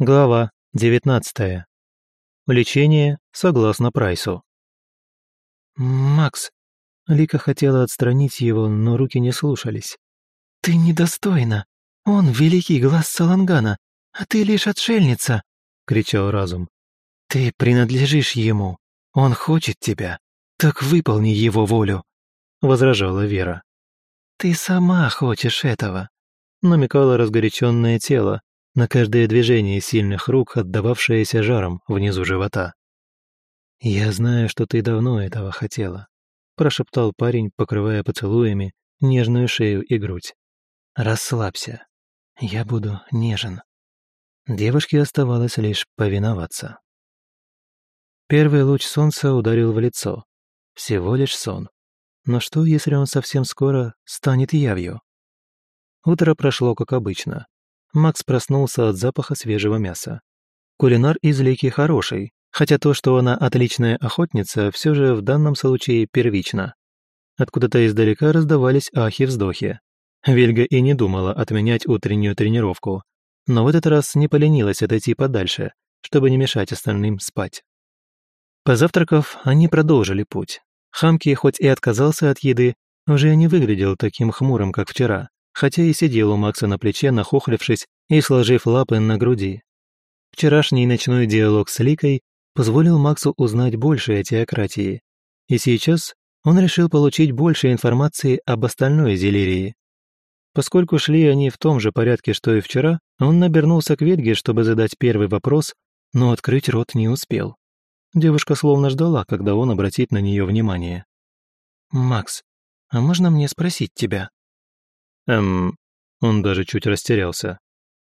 Глава 19. Лечение согласно прайсу. «Макс!» Лика хотела отстранить его, но руки не слушались. «Ты недостойна! Он великий глаз Салангана, а ты лишь отшельница!» — кричал разум. «Ты принадлежишь ему, он хочет тебя, так выполни его волю!» — возражала Вера. «Ты сама хочешь этого!» — намекало разгоряченное тело, на каждое движение сильных рук, отдававшееся жаром внизу живота. «Я знаю, что ты давно этого хотела», — прошептал парень, покрывая поцелуями нежную шею и грудь. «Расслабься. Я буду нежен». Девушке оставалось лишь повиноваться. Первый луч солнца ударил в лицо. Всего лишь сон. Но что, если он совсем скоро станет явью? Утро прошло как обычно. Макс проснулся от запаха свежего мяса. Кулинар из Лики хороший, хотя то, что она отличная охотница, все же в данном случае первично. Откуда-то издалека раздавались ахи-вздохи. Вельга и не думала отменять утреннюю тренировку, но в этот раз не поленилась отойти подальше, чтобы не мешать остальным спать. Позавтракав, они продолжили путь. Хамки, хоть и отказался от еды, уже не выглядел таким хмурым, как вчера хотя и сидел у Макса на плече, нахохлившись и сложив лапы на груди. Вчерашний ночной диалог с Ликой позволил Максу узнать больше о теократии, и сейчас он решил получить больше информации об остальной Зелирии. Поскольку шли они в том же порядке, что и вчера, он набернулся к Вельге, чтобы задать первый вопрос, но открыть рот не успел. Девушка словно ждала, когда он обратит на нее внимание. «Макс, а можно мне спросить тебя?» Эм, он даже чуть растерялся.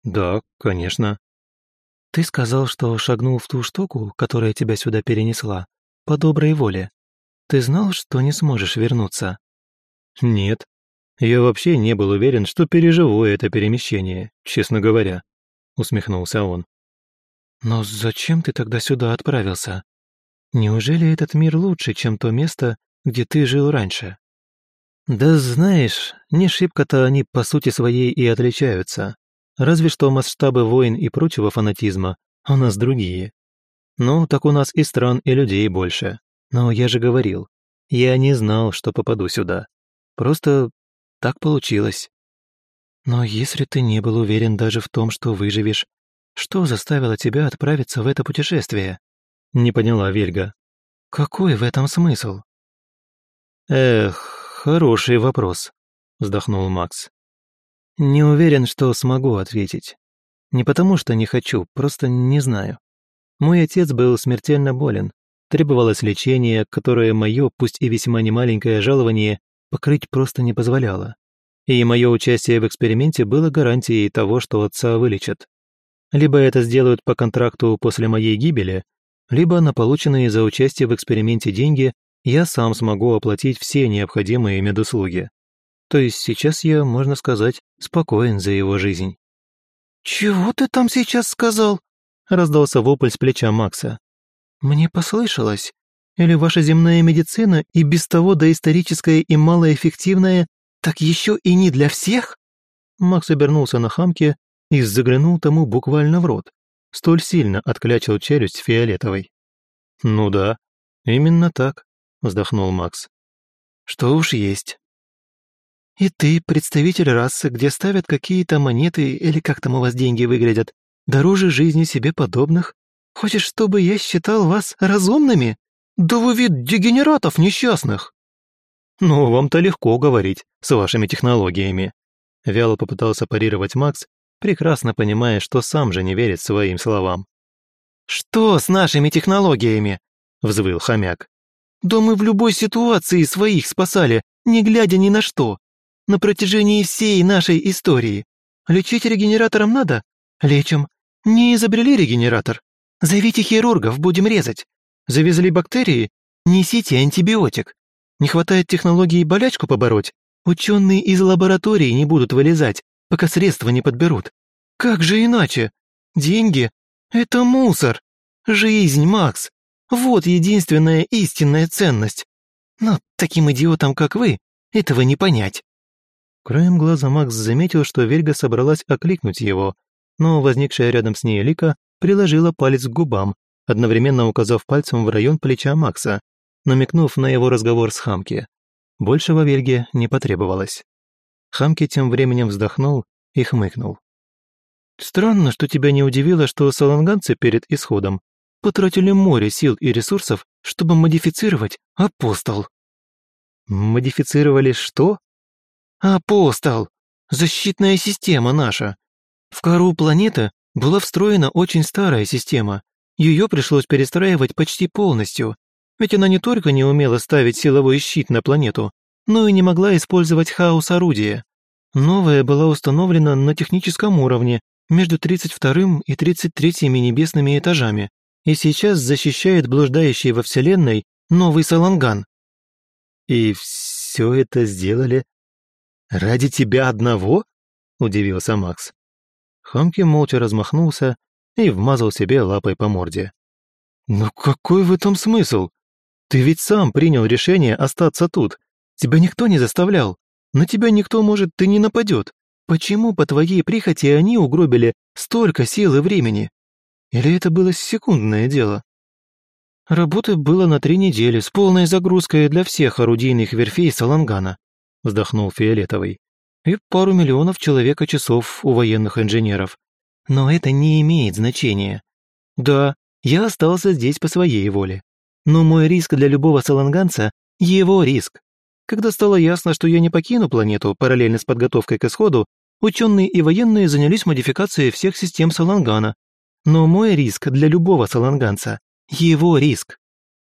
Да, конечно. Ты сказал, что шагнул в ту штуку, которая тебя сюда перенесла, по доброй воле. Ты знал, что не сможешь вернуться? Нет. Я вообще не был уверен, что переживу это перемещение, честно говоря, усмехнулся он. Но зачем ты тогда сюда отправился? Неужели этот мир лучше, чем то место, где ты жил раньше? Да знаешь, не шибко-то они по сути своей и отличаются. Разве что масштабы войн и прочего фанатизма у нас другие. Ну, так у нас и стран, и людей больше. Но я же говорил, я не знал, что попаду сюда. Просто так получилось. Но если ты не был уверен даже в том, что выживешь, что заставило тебя отправиться в это путешествие? Не поняла Вельга. Какой в этом смысл? Эх, «Хороший вопрос», — вздохнул Макс. «Не уверен, что смогу ответить. Не потому, что не хочу, просто не знаю. Мой отец был смертельно болен, требовалось лечение, которое мое, пусть и весьма немаленькое жалование, покрыть просто не позволяло. И мое участие в эксперименте было гарантией того, что отца вылечат. Либо это сделают по контракту после моей гибели, либо на полученные за участие в эксперименте деньги я сам смогу оплатить все необходимые медуслуги. То есть сейчас я, можно сказать, спокоен за его жизнь. «Чего ты там сейчас сказал?» — раздался вопль с плеча Макса. «Мне послышалось. Или ваша земная медицина и без того доисторическая и малоэффективная, так еще и не для всех?» Макс обернулся на хамке и заглянул тому буквально в рот. Столь сильно отклячил челюсть фиолетовой. «Ну да, именно так вздохнул Макс. Что уж есть. И ты представитель расы, где ставят какие-то монеты или как там у вас деньги выглядят, дороже жизни себе подобных? Хочешь, чтобы я считал вас разумными? Да вы вид дегенератов несчастных!» «Ну, вам-то легко говорить с вашими технологиями», — вяло попытался парировать Макс, прекрасно понимая, что сам же не верит своим словам. «Что с нашими технологиями?» — взвыл хомяк. Да мы в любой ситуации своих спасали, не глядя ни на что. На протяжении всей нашей истории. Лечить регенератором надо? Лечим. Не изобрели регенератор? Зовите хирургов, будем резать. Завезли бактерии? Несите антибиотик. Не хватает технологии болячку побороть? Ученые из лаборатории не будут вылезать, пока средства не подберут. Как же иначе? Деньги — это мусор. Жизнь, Макс. Вот единственная истинная ценность. Но таким идиотам, как вы, этого не понять». Краем глаза Макс заметил, что Вельга собралась окликнуть его, но возникшая рядом с ней Лика приложила палец к губам, одновременно указав пальцем в район плеча Макса, намекнув на его разговор с Хамки. Большего Вельге не потребовалось. Хамки тем временем вздохнул и хмыкнул. «Странно, что тебя не удивило, что саланганцы перед исходом потратили море сил и ресурсов, чтобы модифицировать апостол». «Модифицировали что?» «Апостол! Защитная система наша. В кору планеты была встроена очень старая система. Ее пришлось перестраивать почти полностью, ведь она не только не умела ставить силовой щит на планету, но и не могла использовать хаос-орудие. Новая была установлена на техническом уровне между 32 и 33 небесными этажами и сейчас защищает блуждающий во Вселенной новый Саланган. «И все это сделали ради тебя одного?» – удивился Макс. Хамки молча размахнулся и вмазал себе лапой по морде. «Но какой в этом смысл? Ты ведь сам принял решение остаться тут. Тебя никто не заставлял. На тебя никто, может, и не нападет. Почему по твоей прихоти они угробили столько сил и времени? Или это было секундное дело? Работы было на три недели с полной загрузкой для всех орудийных верфей Салангана, вздохнул Фиолетовый. И пару миллионов человека часов у военных инженеров. Но это не имеет значения. Да, я остался здесь по своей воле. Но мой риск для любого саланганца – его риск. Когда стало ясно, что я не покину планету параллельно с подготовкой к исходу, ученые и военные занялись модификацией всех систем Салангана. Но мой риск для любого саланганца – его риск.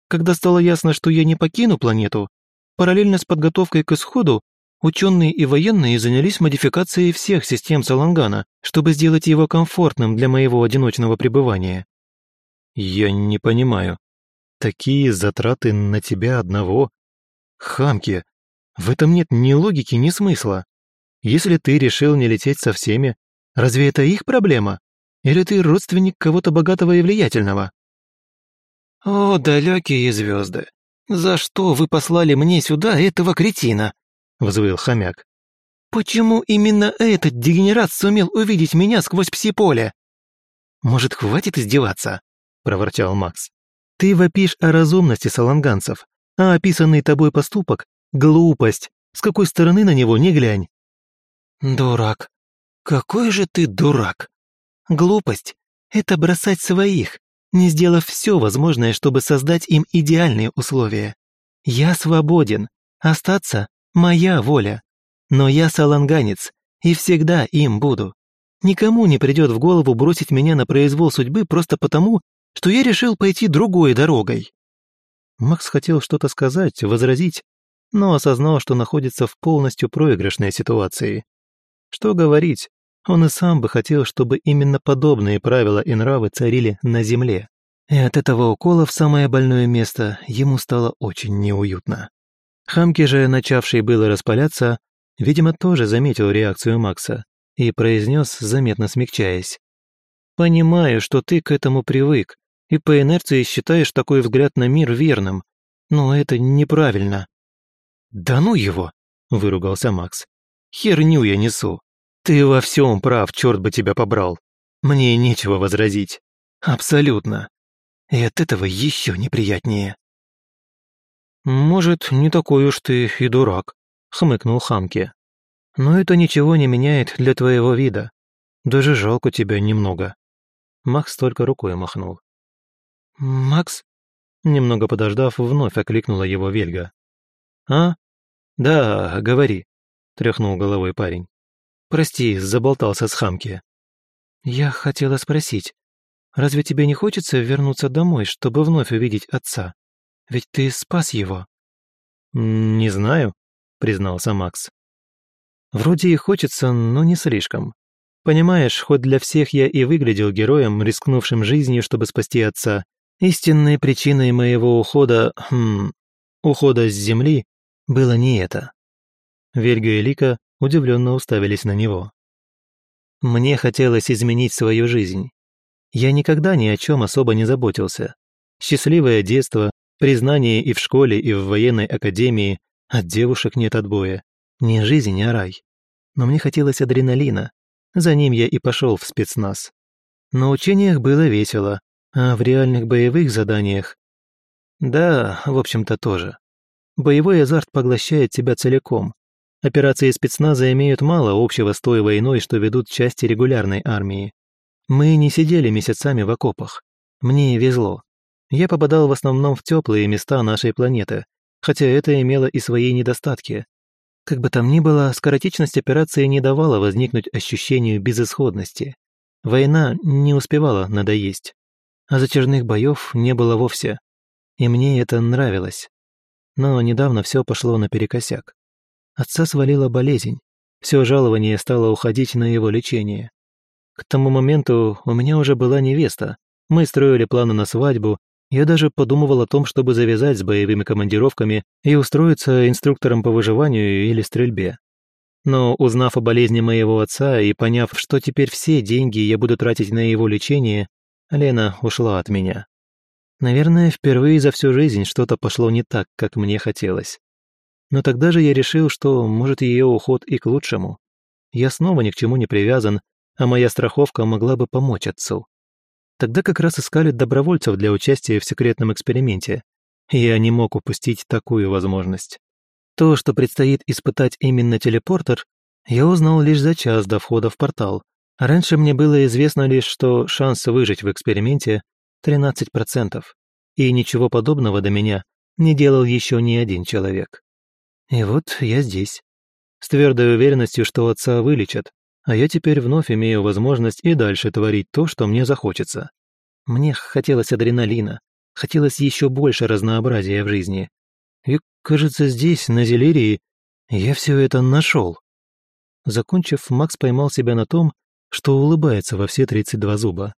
Когда стало ясно, что я не покину планету, параллельно с подготовкой к исходу, ученые и военные занялись модификацией всех систем Салангана, чтобы сделать его комфортным для моего одиночного пребывания. Я не понимаю, Такие затраты на тебя одного? Хамки, в этом нет ни логики, ни смысла. Если ты решил не лететь со всеми, разве это их проблема? Или ты родственник кого-то богатого и влиятельного? О, далекие звезды, за что вы послали мне сюда этого кретина? Взвыл хомяк. Почему именно этот дегенерат сумел увидеть меня сквозь пси-поле? Может, хватит издеваться? проворчал Макс. Ты вопишь о разумности саланганцев, а описанный тобой поступок — глупость, с какой стороны на него не глянь. Дурак. Какой же ты дурак. Глупость — это бросать своих, не сделав все возможное, чтобы создать им идеальные условия. Я свободен, остаться — моя воля. Но я саланганец, и всегда им буду. Никому не придет в голову бросить меня на произвол судьбы просто потому, что я решил пойти другой дорогой». Макс хотел что-то сказать, возразить, но осознал, что находится в полностью проигрышной ситуации. Что говорить, он и сам бы хотел, чтобы именно подобные правила и нравы царили на земле. И от этого укола в самое больное место ему стало очень неуютно. Хамки же, начавший было распаляться, видимо, тоже заметил реакцию Макса и произнес, заметно смягчаясь. «Понимаю, что ты к этому привык, и по инерции считаешь такой взгляд на мир верным. Но это неправильно». «Да ну его!» – выругался Макс. «Херню я несу. Ты во всем прав, черт бы тебя побрал. Мне нечего возразить. Абсолютно. И от этого еще неприятнее». «Может, не такой уж ты и дурак», — хмыкнул Хамки. «Но это ничего не меняет для твоего вида. Даже жалко тебя немного». Макс только рукой махнул. «Макс?» Немного подождав, вновь окликнула его Вельга. «А? Да, говори», — тряхнул головой парень. «Прости, заболтался с хамки». «Я хотела спросить, разве тебе не хочется вернуться домой, чтобы вновь увидеть отца? Ведь ты спас его». «Не знаю», — признался Макс. «Вроде и хочется, но не слишком. Понимаешь, хоть для всех я и выглядел героем, рискнувшим жизнью, чтобы спасти отца, Истинной причиной моего ухода, хм, ухода с земли было не это. Вельга и Лика удивленно уставились на него. Мне хотелось изменить свою жизнь. Я никогда ни о чем особо не заботился. Счастливое детство, признание и в школе, и в военной академии, от девушек нет отбоя. Не жизнь, а рай. Но мне хотелось адреналина, За ним я и пошел в спецназ. На учениях было весело, а в реальных боевых заданиях... Да, в общем-то, тоже. Боевой азарт поглощает тебя целиком. Операции спецназа имеют мало общего с той войной, что ведут части регулярной армии. Мы не сидели месяцами в окопах. Мне везло. Я попадал в основном в теплые места нашей планеты, хотя это имело и свои недостатки. Как бы там ни было, скоротечность операции не давала возникнуть ощущению безысходности. Война не успевала надоесть. А затяжных боев не было вовсе. И мне это нравилось. Но недавно все пошло наперекосяк. Отца свалила болезнь. Все жалование стало уходить на его лечение. К тому моменту у меня уже была невеста, мы строили планы на свадьбу, я даже подумывал о том, чтобы завязать с боевыми командировками и устроиться инструктором по выживанию или стрельбе. Но узнав о болезни моего отца и поняв, что теперь все деньги я буду тратить на его лечение, Лена ушла от меня. Наверное, впервые за всю жизнь что-то пошло не так, как мне хотелось. Но тогда же я решил, что, может, ее уход и к лучшему. Я снова ни к чему не привязан, а моя страховка могла бы помочь отцу. Тогда как раз искали добровольцев для участия в секретном эксперименте. Я не мог упустить такую возможность. То, что предстоит испытать именно телепортер, я узнал лишь за час до входа в портал. Раньше мне было известно лишь, что шанс выжить в эксперименте 13%, и ничего подобного до меня не делал еще ни один человек. И вот я здесь, с твердой уверенностью, что отца вылечат, а я теперь вновь имею возможность и дальше творить то, что мне захочется. Мне хотелось адреналина, хотелось еще больше разнообразия в жизни. И, кажется, здесь, на Зелерии, я все это нашел. Закончив, Макс поймал себя на том, что улыбается во все 32 зуба.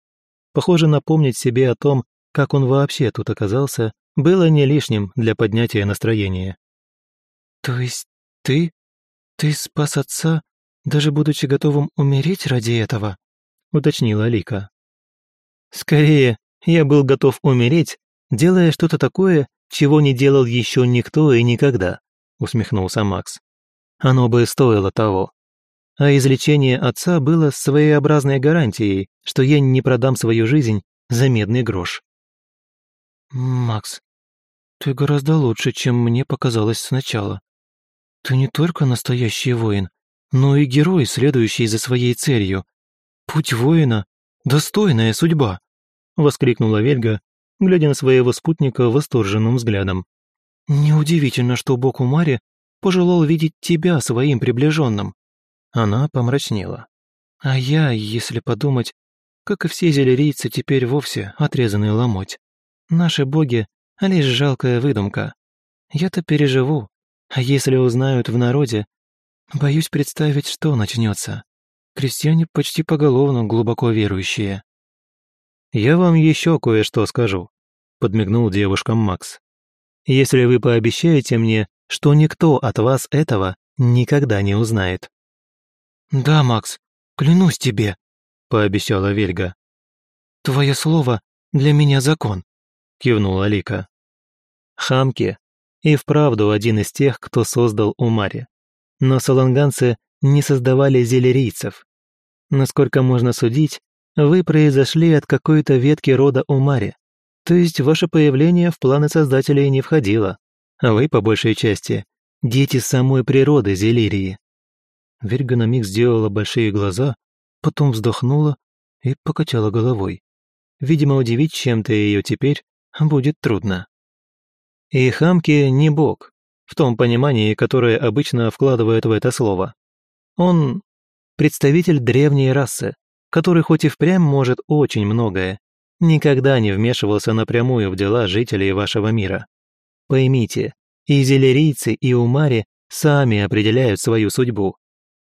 Похоже, напомнить себе о том, как он вообще тут оказался, было не лишним для поднятия настроения. «То есть ты? Ты спас отца даже будучи готовым умереть ради этого?» — уточнила Лика. «Скорее, я был готов умереть, делая что-то такое, чего не делал еще никто и никогда», — усмехнулся Макс. «Оно бы стоило того. А излечение отца было своеобразной гарантией, что я не продам свою жизнь за медный грош». «Макс, ты гораздо лучше, чем мне показалось сначала. Ты не только настоящий воин, но и герой, следующий за своей целью. Путь воина — достойная судьба!» — воскликнула Вельга, глядя на своего спутника восторженным взглядом. «Неудивительно, что бог Умари пожелал видеть тебя своим приближенным». Она помрачнела. «А я, если подумать, как и все зелерийцы, теперь вовсе отрезанный ломоть. Наши боги — лишь жалкая выдумка. Я-то переживу, а если узнают в народе, Боюсь представить, что начнется. Крестьяне почти поголовно глубоко верующие. «Я вам еще кое-что скажу», — подмигнул девушкам Макс. «Если вы пообещаете мне, что никто от вас этого никогда не узнает». «Да, Макс, клянусь тебе», — пообещала Вельга. «Твое слово для меня закон», — кивнула Лика. Хамки и вправду один из тех, кто создал Умари но саланганцы не создавали зелерийцев. Насколько можно судить, вы произошли от какой-то ветки рода Умари, то есть ваше появление в планы создателей не входило, а вы, по большей части, дети самой природы Зелирии. Верга на миг сделала большие глаза, потом вздохнула и покачала головой. Видимо, удивить чем-то ее теперь будет трудно. И Хамки не бог, в том понимании, которое обычно вкладывают в это слово. Он представитель древней расы, который хоть и впрямь может очень многое, никогда не вмешивался напрямую в дела жителей вашего мира. Поймите, и зелерийцы, и умари сами определяют свою судьбу.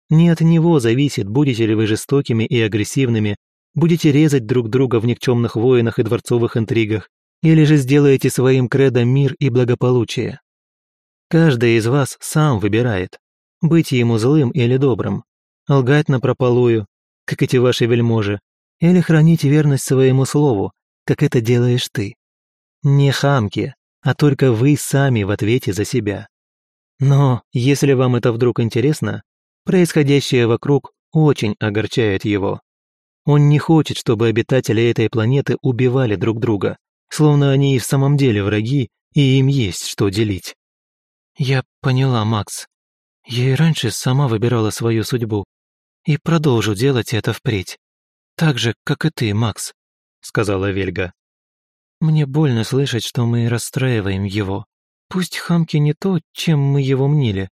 Не от него зависит, будете ли вы жестокими и агрессивными, будете резать друг друга в никчемных войнах и дворцовых интригах, или же сделаете своим кредо мир и благополучие. Каждый из вас сам выбирает, быть ему злым или добрым, лгать напропалую, как эти ваши вельможи, или хранить верность своему слову, как это делаешь ты. Не хамки, а только вы сами в ответе за себя. Но если вам это вдруг интересно, происходящее вокруг очень огорчает его. Он не хочет, чтобы обитатели этой планеты убивали друг друга, словно они и в самом деле враги, и им есть что делить. «Я поняла, Макс. Я и раньше сама выбирала свою судьбу. И продолжу делать это впредь. Так же, как и ты, Макс», — сказала Вельга. «Мне больно слышать, что мы расстраиваем его. Пусть Хамки не то, чем мы его мнили.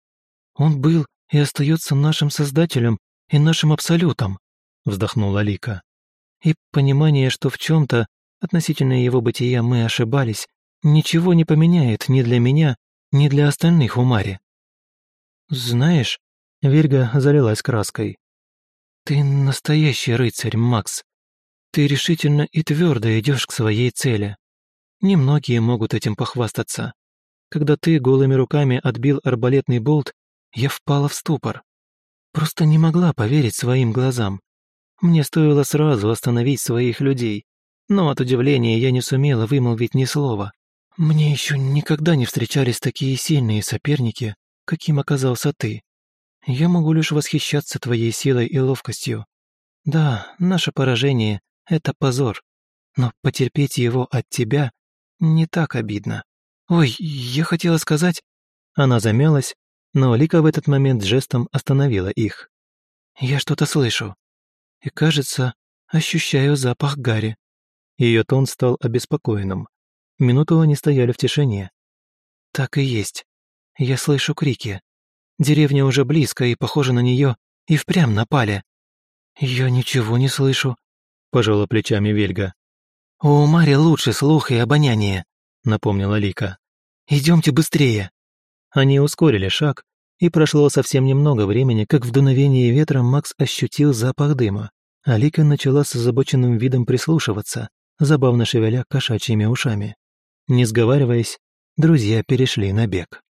Он был и остается нашим создателем и нашим абсолютом», — вздохнула Лика. «И понимание, что в чем-то относительно его бытия мы ошибались, ничего не поменяет ни для меня, ни для остальных у Мари». «Знаешь...» — Вельга залилась краской. «Ты настоящий рыцарь, Макс. Ты решительно и твердо идешь к своей цели. Немногие могут этим похвастаться. Когда ты голыми руками отбил арбалетный болт, я впала в ступор. Просто не могла поверить своим глазам. Мне стоило сразу остановить своих людей, но от удивления я не сумела вымолвить ни слова. Мне еще никогда не встречались такие сильные соперники, каким оказался ты. Я могу лишь восхищаться твоей силой и ловкостью. Да, наше поражение — это позор, но потерпеть его от тебя не так обидно. Ой, я хотела сказать... Она замялась, но Лика в этот момент жестом остановила их. «Я что-то слышу. И, кажется, ощущаю запах гари». Ее тон стал обеспокоенным. Минуту они стояли в тишине. «Так и есть. Я слышу крики. Деревня уже близко, и, похоже на нее, и впрямь напали». «Я ничего не слышу», — пожала плечами Вельга. «У Мари лучше слух и обоняние», — напомнила Лика. «Идемте быстрее». Они ускорили шаг, и прошло совсем немного времени, как в дуновении ветра Макс ощутил запах дыма. Алика начала с озабоченным видом прислушиваться, забавно шевеля кошачьими ушами. Не сговариваясь, друзья перешли на бег.